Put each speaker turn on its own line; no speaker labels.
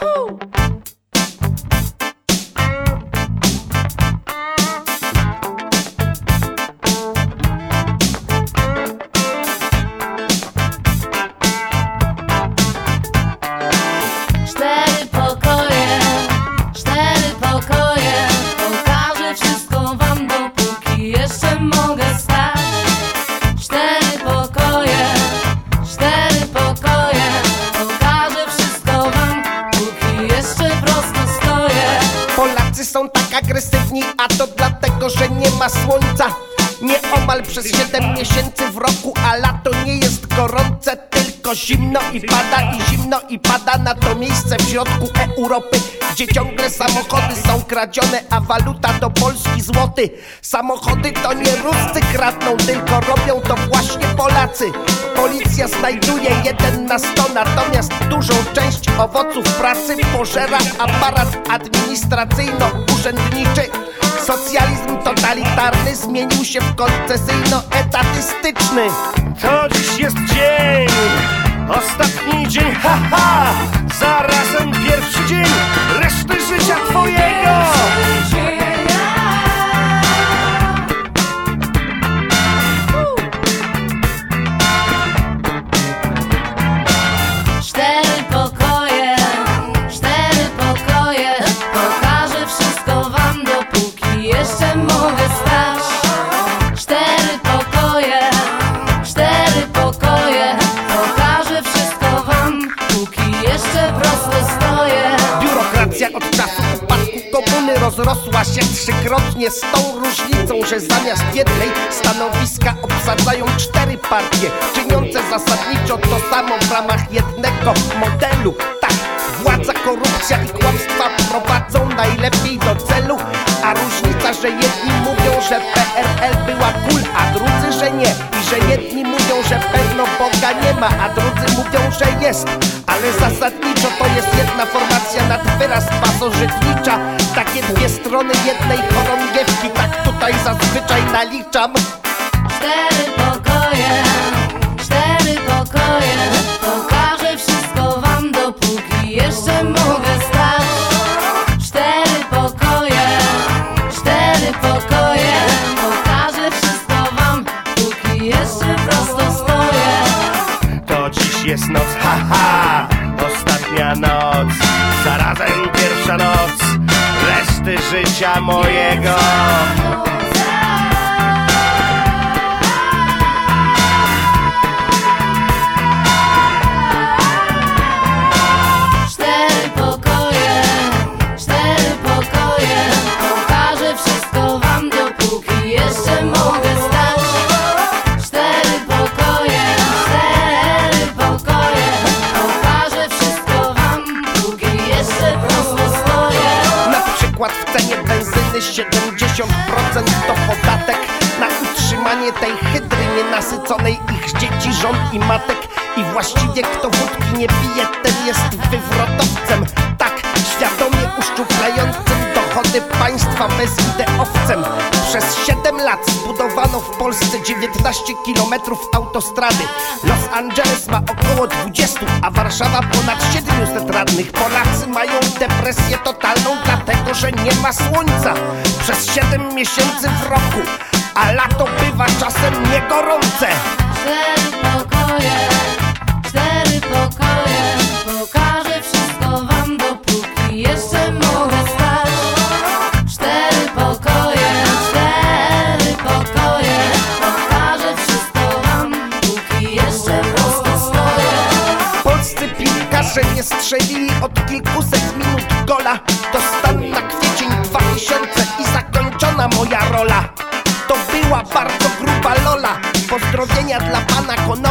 Cztery
Są tak agresywni, a to dlatego, że nie ma słońca. Nieomal przez 7 miesięcy w roku, a lato nie jest gorące Tylko zimno i pada i zimno i pada na to miejsce w środku Europy Gdzie ciągle samochody są kradzione, a waluta to polski złoty. Samochody to nie Ruscy kradną, tylko robią to właśnie Polacy Policja znajduje jeden na sto, natomiast dużą część owoców pracy pożera aparat administracyjno-urzędniczy Socjalizm totalitarny zmienił się w koncesyjno-etatystyczny
To dziś jest dzień, ostatni dzień, haha! Zarazem
rozrosła się trzykrotnie z tą różnicą, że zamiast jednej stanowiska obsadzają cztery partie, czyniące zasadniczo to samo w ramach jednego modelu. Tak, władza, korupcja i kłamstwa prowadzą najlepiej do celu, a różnica, że jedni mówią, że PRL była cool, a drudzy, że nie. I że jedni mówią, że pewno Boga nie ma, a drudzy mówią, że jest. Ale zasadniczo to jest
noc, haha! Ostatnia noc, zarazem pierwsza noc reszty życia mojego!
70% to podatek Na utrzymanie tej hydry nienasyconej ich dzieci, żon i matek. I właściwie kto wódki nie pije, ten jest wywrotowcem. Tak, świadomie uszczuplającym dochody państwa bezideowcem Przez 7 lat zbudowano w Polsce 19 kilometrów autostrady. Los Angeles ma około 20, a Warszawa ponad 700 radnych. Polacy mają depresję totalną, dlatego że nie ma słońca. Przez 7 miesięcy w roku, a lato bywa czasem niegorące
pokoje, cztery
strzelili od kilkuset minut gola. To stan na kwiecień 2000 i zakończona moja rola. To była bardzo gruba lola. Pozdrowienia dla pana Konopki